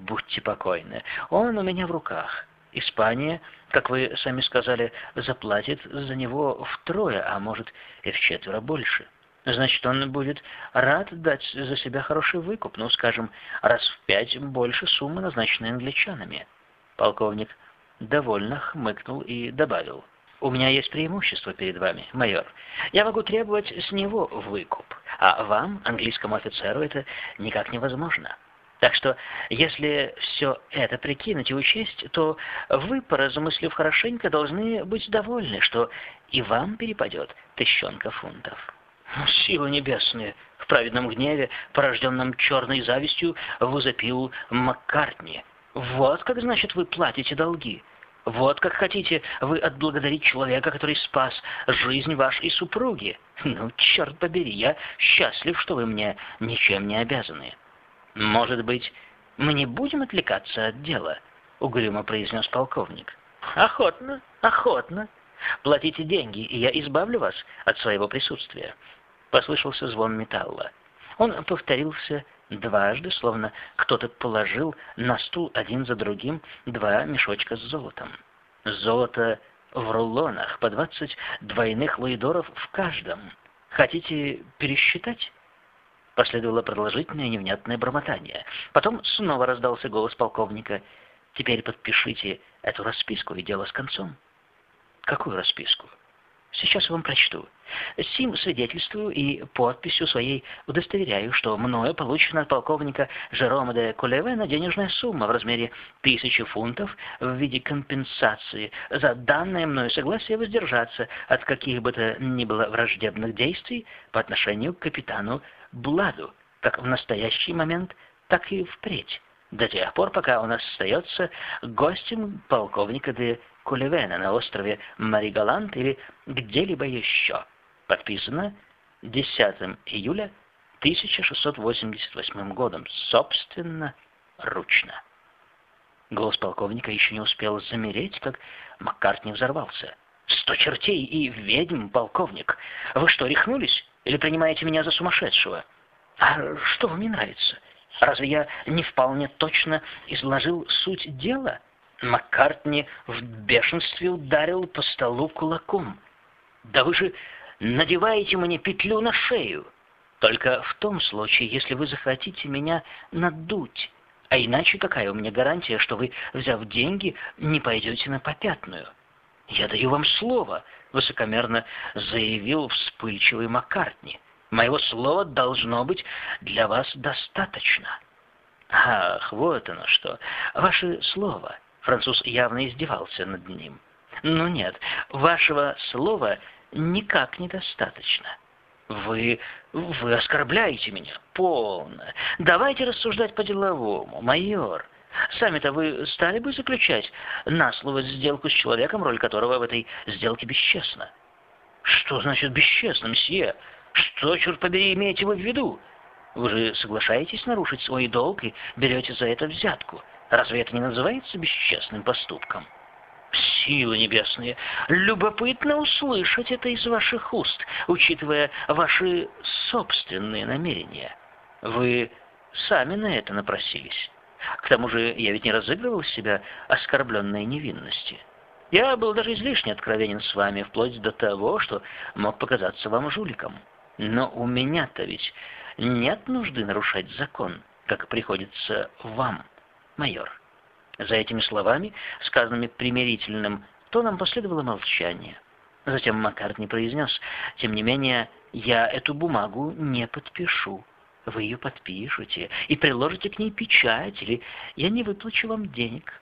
Будьте покойны, он у меня в руках. Испания, как вы сами сказали, заплатит за него втрое, а может и в четверо больше. Значит, он будет рад дать за себя хороший выкуп, ну, скажем, раз в пять больше суммы, назначенной англичанами. Полковник довольно хмыкнул и добавил. «У меня есть преимущество перед вами, майор. Я могу требовать с него выкуп, а вам, английскому офицеру, это никак невозможно». Так что, если все это прикинуть и учесть, то вы, поразмыслив хорошенько, должны быть довольны, что и вам перепадет тыщенка фунтов. Силы небесные! В праведном гневе, порожденном черной завистью, возопил Маккартни. Вот как, значит, вы платите долги. Вот как хотите вы отблагодарить человека, который спас жизнь вашей супруги. Ну, черт побери, я счастлив, что вы мне ничем не обязаны. «Может быть, мы не будем отвлекаться от дела?» — угрюмо произнес полковник. «Охотно, охотно. Платите деньги, и я избавлю вас от своего присутствия». Послышался звон металла. Он повторился дважды, словно кто-то положил на стул один за другим два мешочка с золотом. Золото в рулонах, по двадцать двойных луидоров в каждом. Хотите пересчитать? Последовало продолжительное невнятное бормотание. Потом снова раздался голос полковника. «Теперь подпишите эту расписку, и дело с концом». «Какую расписку?» «Сейчас вам прочту. Сим свидетельствую и подписью своей удостоверяю, что мною получена от полковника Жерома де Кулевена денежная сумма в размере тысячи фунтов в виде компенсации за данное мною согласие воздержаться от каких бы то ни было враждебных действий по отношению к капитану Бладу, как в настоящий момент, так и впредь, до тех пор, пока он остается гостем полковника де Кулевена на острове Маригалант или где-либо еще. Подписано 10 июля 1688 годом, собственно, ручно. Голос полковника еще не успел замереть, как Маккартни взорвался. «Сто чертей и ведьм, полковник! Вы что, рехнулись? Или принимаете меня за сумасшедшего? А что вам не нравится? Разве я не вполне точно изложил суть дела?» Маккартни в бешенстве ударил по столу кулаком. «Да вы же надеваете мне петлю на шею. Только в том случае, если вы захотите меня надуть. А иначе какая у меня гарантия, что вы, взяв деньги, не пойдете на попятную? Я даю вам слово, высокомерно заявил вспыльчивый Маккартни. Моего слова должно быть для вас достаточно. Ах, вот оно что. Ваше слово. Француз явно издевался над ним. Ну нет, вашего слова никак недостаточно. Вы... вы оскорбляете меня. Полно. Давайте рассуждать по-деловому, майор. Сами-то вы стали бы заключать на слово сделку с человеком, роль которого в этой сделке бесчестна? Что значит бесчестно, мсье? Что, черт побери, имеете вы в виду? Вы же соглашаетесь нарушить свой долг и берете за это взятку. Разве это не называется бесчестным поступком? Силы небесные, любопытно услышать это из ваших уст, учитывая ваши собственные намерения. Вы сами на это напросились. К тому же я ведь не разыгрывал из себя оскорбленной невинности. Я был даже излишне откровенен с вами, вплоть до того, что мог показаться вам жуликом. Но у меня-то ведь нет нужды нарушать закон, как приходится вам, майор. За этими словами, сказанными примирительным тоном, последовало молчание. Затем Маккартни произнес, «Тем не менее, я эту бумагу не подпишу. Вы ее подпишете и приложите к ней печать, или я не выплачу вам денег.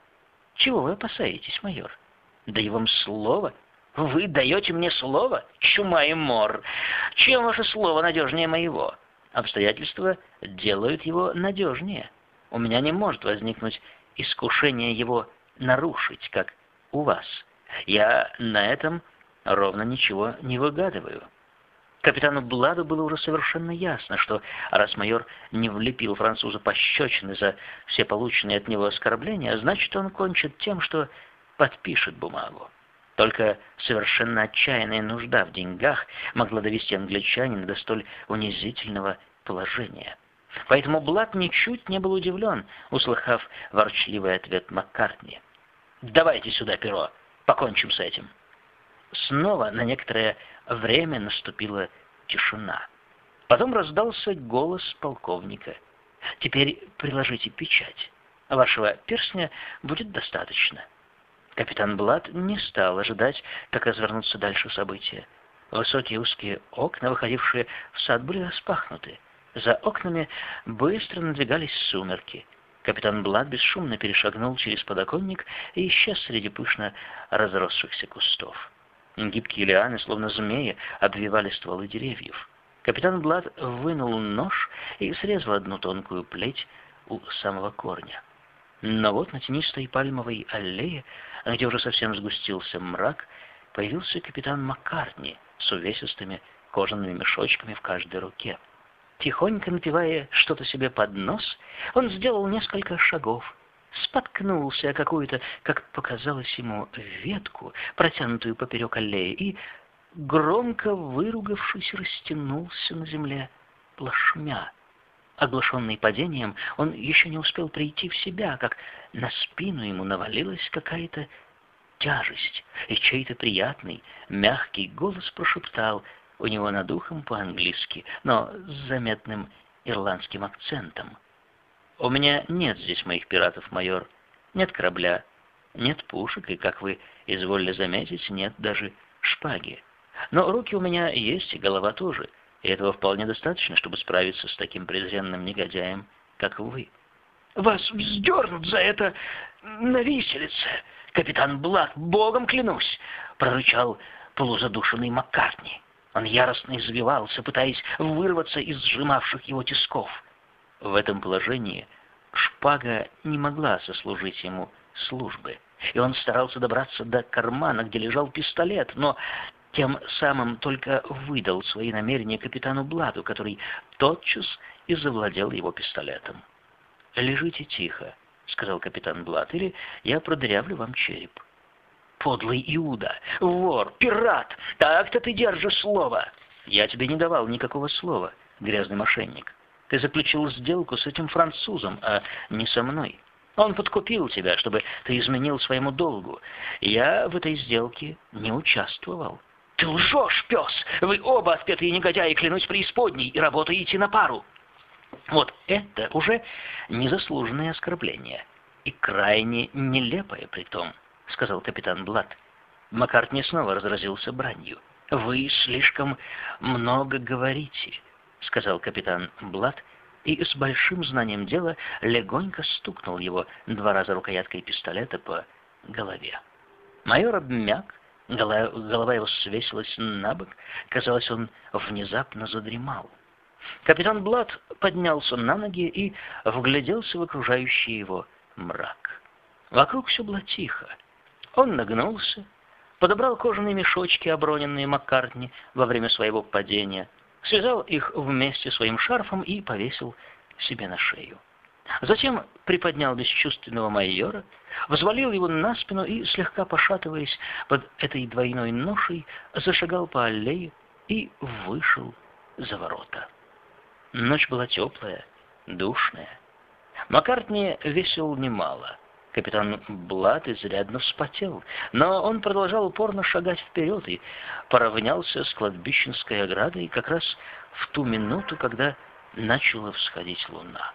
Чего вы опасаетесь, майор? Даю вам слово. Вы даете мне слово? Чума и мор. Чем ваше слово надежнее моего? Обстоятельства делают его надежнее. У меня не может возникнуть искушение его нарушить, как у вас. Я на этом ровно ничего не выгадываю. Капитану Бладу было уже совершенно ясно, что раз майор не влепил француза пощечины за все полученные от него оскорбления, значит, он кончит тем, что подпишет бумагу. Только совершенно отчаянная нужда в деньгах могла довести англичанина до столь унизительного положения. Поэтому Блад ничуть не был удивлен, услыхав ворчливый ответ Маккартни. «Давайте сюда перо, покончим с этим». Снова на некоторое время наступила тишина. Потом раздался голос полковника. «Теперь приложите печать. Вашего перстня будет достаточно». Капитан Блад не стал ожидать, как развернутся дальше события. Высокие узкие окна, выходившие в сад, были распахнуты. За окнами быстро надвигались сумерки. Капитан Блад бесшумно перешагнул через подоконник и исчез среди пышно разросшихся кустов. Гибкие лианы, словно змеи, обвивали стволы деревьев. Капитан Блад вынул нож и срезал одну тонкую плеть у самого корня. Но вот на тенистой пальмовой аллее, где уже совсем сгустился мрак, появился капитан Маккартни с увесистыми кожаными мешочками в каждой руке. Тихонько напивая что-то себе под нос, он сделал несколько шагов, споткнулся о какую-то, как показалось ему, ветку, протянутую поперек аллеи, и, громко выругавшись, растянулся на земле плашмя. Оглушенный падением, он еще не успел прийти в себя, как на спину ему навалилась какая-то тяжесть, и чей-то приятный, мягкий голос прошептал — у него над ухом по-английски, но с заметным ирландским акцентом. «У меня нет здесь моих пиратов, майор. Нет корабля, нет пушек, и, как вы изволили заметить, нет даже шпаги. Но руки у меня есть, и голова тоже, и этого вполне достаточно, чтобы справиться с таким презренным негодяем, как вы». «Вас вздернут за это на виселице, капитан Блад, богом клянусь!» — прорычал полузадушенный Маккартни. Он яростно извивался, пытаясь вырваться из сжимавших его тисков. В этом положении шпага не могла сослужить ему службы, и он старался добраться до кармана, где лежал пистолет, но тем самым только выдал свои намерения капитану Бладу, который тотчас и завладел его пистолетом. «Лежите тихо», — сказал капитан Блад, — «или я продырявлю вам череп» подлый Иуда, вор, пират, так-то ты держишь слово. Я тебе не давал никакого слова, грязный мошенник. Ты заключил сделку с этим французом, а не со мной. Он подкупил тебя, чтобы ты изменил своему долгу. Я в этой сделке не участвовал. Ты лжешь, пес! Вы оба отпетые негодяи, клянусь преисподней, и работаете на пару. Вот это уже незаслуженное оскорбление. И крайне нелепое при том. — сказал капитан Блад. Маккартни снова разразился бранью. «Вы слишком много говорите», — сказал капитан Блад, и с большим знанием дела легонько стукнул его два раза рукояткой пистолета по голове. Майор обмяк, голова его свесилась на бок, казалось, он внезапно задремал. Капитан Блад поднялся на ноги и вгляделся в окружающий его мрак. Вокруг все было тихо. Он нагнулся, подобрал кожаные мешочки, оброненные Маккартни во время своего падения, связал их вместе своим шарфом и повесил себе на шею. Затем приподнял бесчувственного майора, взвалил его на спину и, слегка пошатываясь под этой двойной ношей, зашагал по аллее и вышел за ворота. Ночь была теплая, душная. Маккартни весил немало — Капитан Блад изрядно вспотел, но он продолжал упорно шагать вперед и поравнялся с кладбищенской оградой как раз в ту минуту, когда начала всходить луна.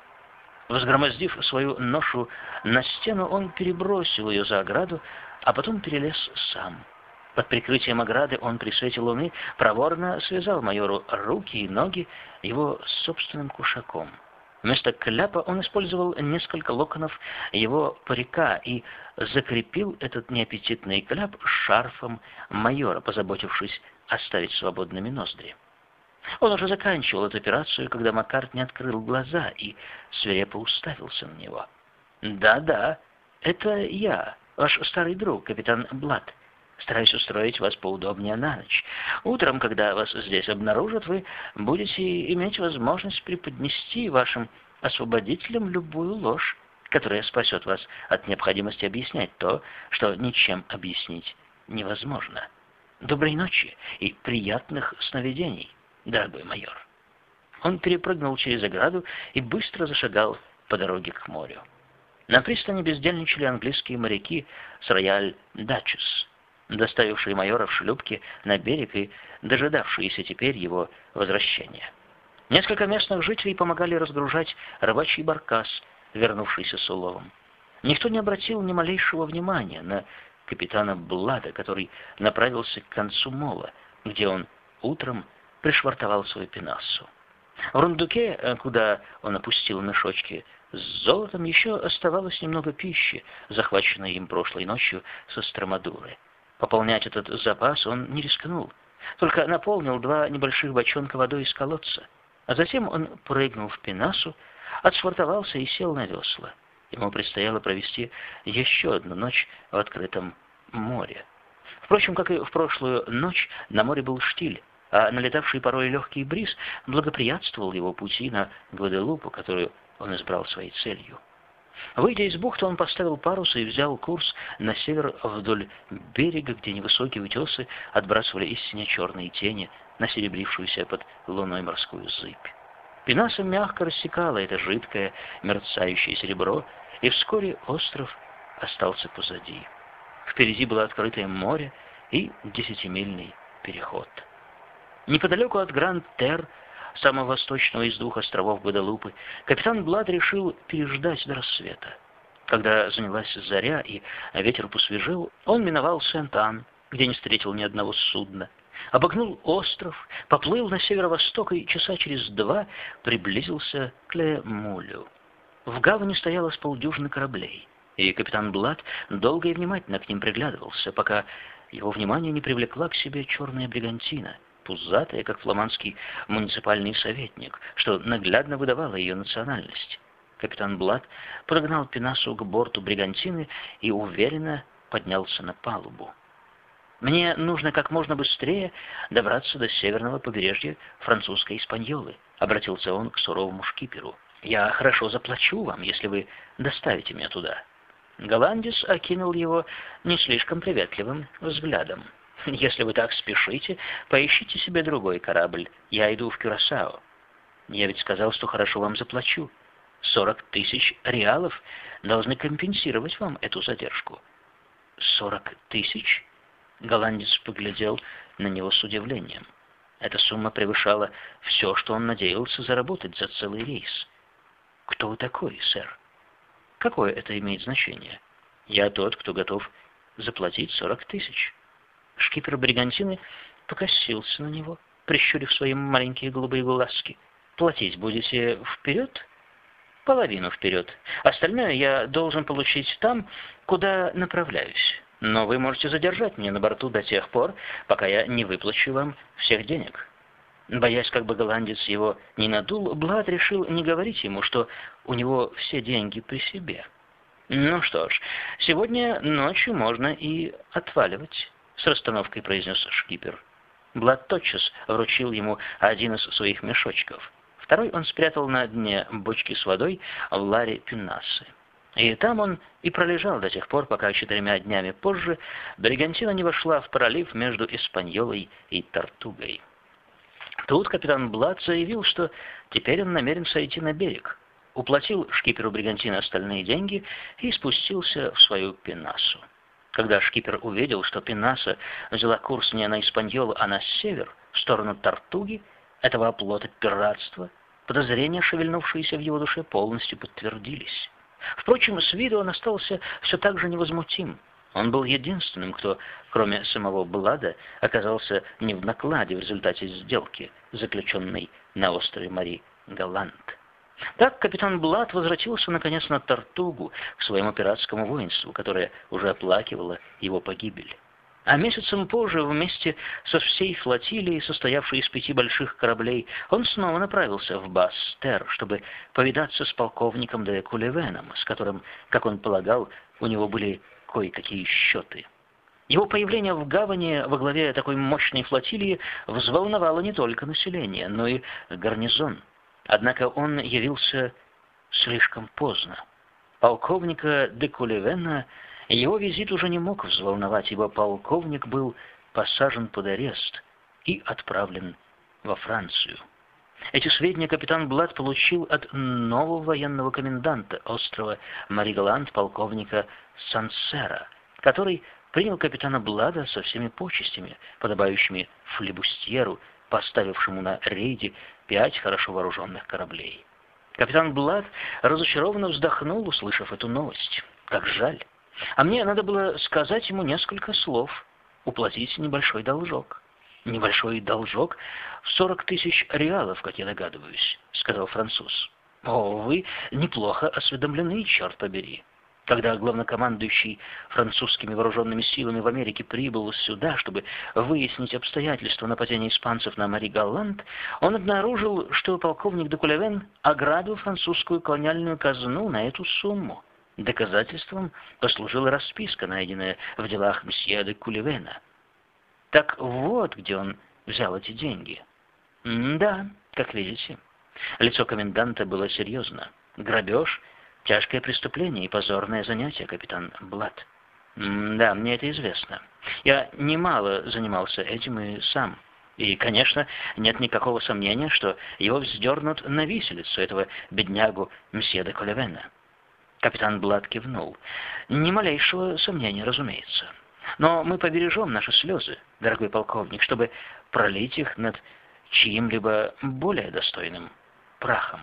Возгромоздив свою ношу на стену, он перебросил ее за ограду, а потом перелез сам. Под прикрытием ограды он при свете луны проворно связал майору руки и ноги его собственным кушаком. Вместо кляпа он использовал несколько локонов его парика и закрепил этот неаппетитный кляп шарфом майора, позаботившись оставить свободными ноздри. Он уже заканчивал эту операцию, когда Маккарт не открыл глаза и свирепо уставился на него. «Да-да, это я, ваш старый друг, капитан Блад. Стараюсь устроить вас поудобнее на ночь. Утром, когда вас здесь обнаружат, вы будете иметь возможность преподнести вашим освободителям любую ложь, которая спасет вас от необходимости объяснять то, что ничем объяснить невозможно. Доброй ночи и приятных сновидений, дорогой майор. Он перепрыгнул через ограду и быстро зашагал по дороге к морю. На пристани бездельничали английские моряки с рояль Дачес, доставившие майора в шлюпке на берег и дожидавшиеся теперь его возвращения. Несколько местных жителей помогали разгружать рыбачий баркас, вернувшийся с уловом. Никто не обратил ни малейшего внимания на капитана Блада, который направился к концу мола, где он утром пришвартовал свою пенассу. В рундуке, э, куда он опустил мешочки с золотом, еще оставалось немного пищи, захваченной им прошлой ночью со Стромадуры. Пополнять этот запас он не рискнул, только наполнил два небольших бочонка водой из колодца. А затем он прыгнул в пенасу, отшвартовался и сел на весла. Ему предстояло провести еще одну ночь в открытом море. Впрочем, как и в прошлую ночь, на море был штиль, а налетавший порой легкий бриз благоприятствовал его пути на Гваделупу, которую он избрал своей целью. Выйдя из бухты, он поставил парус и взял курс на север вдоль берега, где невысокие утесы отбрасывали истинно черные тени на серебрившуюся под луной морскую зыбь. Пенаса мягко рассекала это жидкое, мерцающее серебро, и вскоре остров остался позади. Впереди было открытое море и десятимильный переход. Неподалеку от Гранд-Тер, самого восточного из двух островов Гваделупы, капитан Блад решил переждать до рассвета. Когда занялась заря и ветер посвежел, он миновал Сент-Ан, где не встретил ни одного судна, обогнул остров, поплыл на северо-восток и часа через два приблизился к Ле-Мулю. В гавани стояло с полдюжины кораблей, и капитан Блад долго и внимательно к ним приглядывался, пока его внимание не привлекла к себе черная бригантина, пузатая, как фламандский муниципальный советник, что наглядно выдавало ее национальность. Капитан Блад прогнал Пенасу к борту бригантины и уверенно поднялся на палубу. Мне нужно как можно быстрее добраться до северного побережья французской Испаньолы, обратился он к суровому шкиперу. Я хорошо заплачу вам, если вы доставите меня туда. Голландец окинул его не слишком приветливым взглядом. Если вы так спешите, поищите себе другой корабль. Я иду в Кюрасао. Я ведь сказал, что хорошо вам заплачу. Сорок тысяч реалов должны компенсировать вам эту задержку. Сорок тысяч? Голландец поглядел на него с удивлением. Эта сумма превышала все, что он надеялся заработать за целый рейс. «Кто вы такой, сэр?» «Какое это имеет значение?» «Я тот, кто готов заплатить сорок тысяч». Шкипер Бригантины покосился на него, прищурив свои маленькие голубые глазки. «Платить будете вперед?» «Половину вперед. Остальное я должен получить там, куда направляюсь». Но вы можете задержать меня на борту до тех пор, пока я не выплачу вам всех денег». Боясь, как бы голландец его не надул, Блад решил не говорить ему, что у него все деньги при себе. «Ну что ж, сегодня ночью можно и отваливать», — с расстановкой произнес шкипер. Блад тотчас вручил ему один из своих мешочков. Второй он спрятал на дне бочки с водой в ларе Пюнасы. И там он и пролежал до тех пор, пока четырьмя днями позже Бригантина не вошла в пролив между Испаньолой и Тартугой. Тут капитан Блад заявил, что теперь он намерен сойти на берег, уплатил шкиперу Бригантина остальные деньги и спустился в свою пенасу. Когда шкипер увидел, что пенаса взяла курс не на Испаньолу, а на север, в сторону Тартуги, этого оплота пиратства, подозрения, шевельнувшиеся в его душе, полностью подтвердились. Впрочем, с виду он остался все так же невозмутим. Он был единственным, кто, кроме самого Блада, оказался не в накладе в результате сделки, заключенной на острове Мари Галант. Так капитан Блад возвратился наконец на Тартугу, к своему пиратскому воинству, которое уже оплакивало его погибель. А месяцем позже, вместе со всей флотилией, состоявшей из пяти больших кораблей, он снова направился в Бастер, чтобы повидаться с полковником де Кулевеном, с которым, как он полагал, у него были кое-какие счеты. Его появление в гавани во главе такой мощной флотилии взволновало не только население, но и гарнизон. Однако он явился слишком поздно. Полковника де Кулевена его визит уже не мог взволновать, ибо полковник был посажен под арест и отправлен во Францию. Эти сведения капитан Блад получил от нового военного коменданта острова Маригаланд, полковника Сансера, который принял капитана Блада со всеми почестями, подобающими флебустьеру, поставившему на рейде пять хорошо вооруженных кораблей. Капитан Блад разочарованно вздохнул, услышав эту новость. Как жаль. А мне надо было сказать ему несколько слов, уплатить небольшой должок. Небольшой должок в сорок тысяч реалов, как я догадываюсь, сказал француз. О, вы неплохо осведомлены, черт побери. Когда главнокомандующий французскими вооруженными силами в Америке прибыл сюда, чтобы выяснить обстоятельства нападения испанцев на Мари Галланд, он обнаружил, что полковник де ограбил французскую колониальную казну на эту сумму. Доказательством послужила расписка, найденная в делах мсье де Кулевена. Так вот, где он взял эти деньги. М да, как видите. Лицо коменданта было серьезно. Грабеж — тяжкое преступление и позорное занятие, капитан Блад. да, мне это известно. Я немало занимался этим и сам. И, конечно, нет никакого сомнения, что его вздернут на виселицу, этого беднягу мсье де Колевена. Капитан Блад кивнул. Ни малейшего сомнения, разумеется. Но мы побережем наши слезы, дорогой полковник, чтобы пролить их над чьим-либо более достойным прахом.